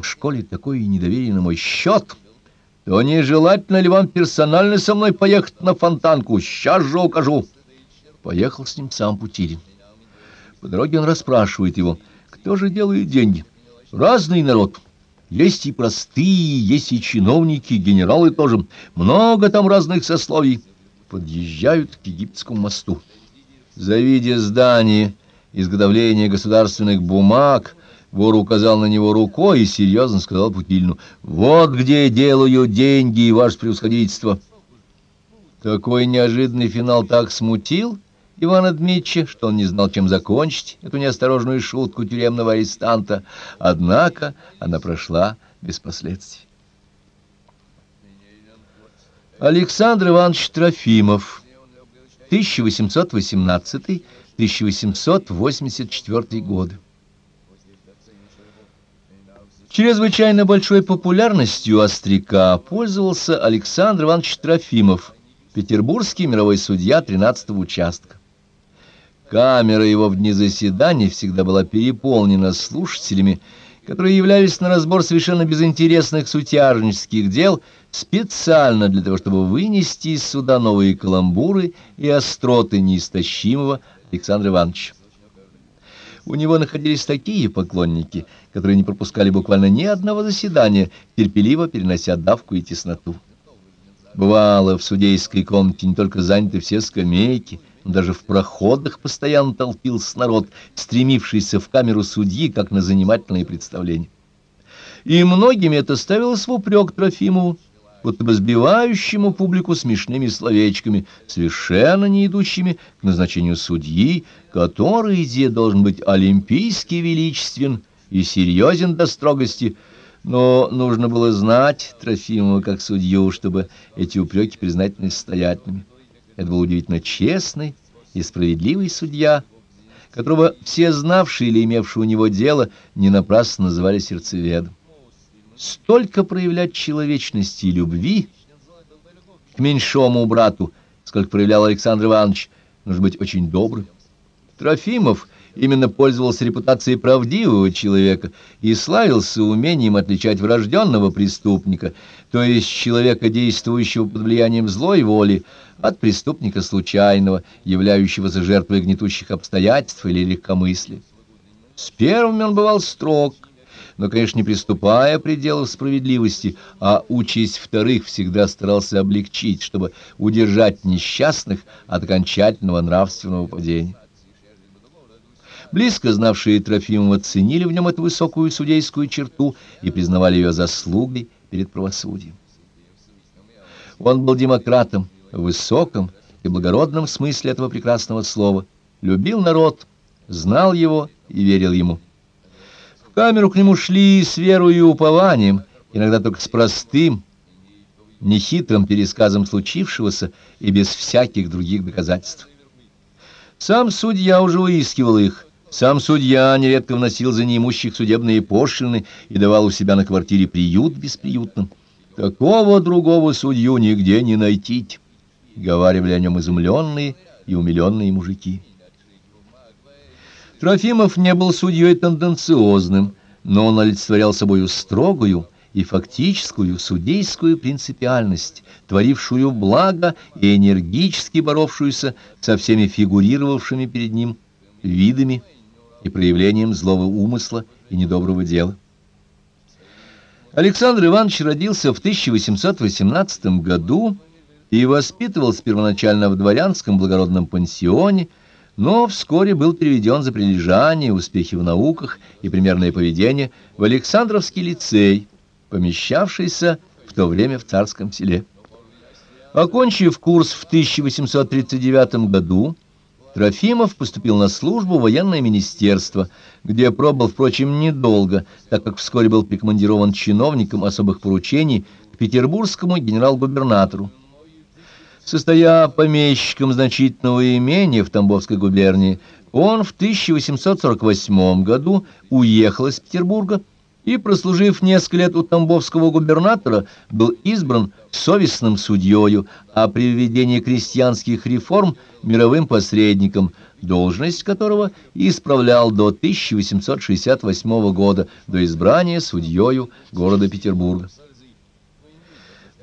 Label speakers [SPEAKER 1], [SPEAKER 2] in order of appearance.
[SPEAKER 1] Уж коли такое недоверие на мой счет, то нежелательно ли вам персонально со мной поехать на фонтанку? Сейчас же укажу. Поехал с ним сам Путилин. По дороге он расспрашивает его, кто же делает деньги. Разный народ. Есть и простые, есть и чиновники, генералы тоже. Много там разных сословий. Подъезжают к египетскому мосту. Завидя здание изготовления государственных бумаг, вор указал на него рукой и серьезно сказал Путильну, «Вот где делаю деньги, ваше превосходительство». Такой неожиданный финал так смутил Ивана Дмитрича, что он не знал, чем закончить эту неосторожную шутку тюремного арестанта, однако она прошла без последствий. Александр Иванович Трофимов, 1818-1884 годы. Чрезвычайно большой популярностью остряка пользовался Александр Иванович Трофимов, петербургский мировой судья 13-го участка. Камера его в дни заседаний всегда была переполнена слушателями, которые являлись на разбор совершенно безинтересных сутяжнических дел специально для того, чтобы вынести из суда новые каламбуры и остроты неистощимого Александра Ивановича. У него находились такие поклонники, которые не пропускали буквально ни одного заседания, терпеливо перенося давку и тесноту. Бывало, в судейской комнате не только заняты все скамейки, даже в проходах постоянно толпился народ, стремившийся в камеру судьи, как на занимательные представления. И многими это ставилось в упрек Трофимову, будто бы сбивающему публику смешными словечками, совершенно не идущими к назначению судьи, который, где должен быть олимпийский величествен и серьезен до строгости, но нужно было знать Трофимова как судью, чтобы эти упреки признать настоятельными. Это был удивительно честный и справедливый судья, которого все знавшие или имевшие у него дело не напрасно называли сердцеведом. Столько проявлять человечности и любви к меньшому брату, сколько проявлял Александр Иванович, нужно быть очень добрым. Трофимов — именно пользовался репутацией правдивого человека и славился умением отличать врожденного преступника, то есть человека, действующего под влиянием злой воли, от преступника случайного, являющегося жертвой гнетущих обстоятельств или легкомыслия. С первым он бывал строг, но, конечно, не приступая пределов справедливости, а участь вторых всегда старался облегчить, чтобы удержать несчастных от окончательного нравственного падения. Близко знавшие Трофимова ценили в нем эту высокую судейскую черту и признавали ее заслугой перед правосудием. Он был демократом в высоком и благородном смысле этого прекрасного слова, любил народ, знал его и верил ему. Камеру к нему шли с верой и упованием, иногда только с простым, нехитрым пересказом случившегося и без всяких других доказательств. Сам судья уже выискивал их, сам судья нередко вносил за неимущих судебные пошлины и давал у себя на квартире приют бесприютным. Такого другого судью нигде не найти, — говаривали о нем изумленные и умиленные мужики. Трофимов не был судьей тенденциозным, но он олицетворял собою строгую и фактическую судейскую принципиальность, творившую благо и энергически боровшуюся со всеми фигурировавшими перед ним видами и проявлением злого умысла и недоброго дела. Александр Иванович родился в 1818 году и воспитывался первоначально в дворянском благородном пансионе, но вскоре был переведен за прилежание, успехи в науках и примерное поведение в Александровский лицей, помещавшийся в то время в Царском селе. Окончив курс в 1839 году, Трофимов поступил на службу в военное министерство, где пробыл, впрочем, недолго, так как вскоре был прикомандирован чиновником особых поручений к петербургскому генерал-губернатору. Состоя помещиком значительного имения в Тамбовской губернии, он в 1848 году уехал из Петербурга и, прослужив несколько лет у тамбовского губернатора, был избран совестным судьею, а при введении крестьянских реформ мировым посредником, должность которого исправлял до 1868 года, до избрания судьею города Петербурга.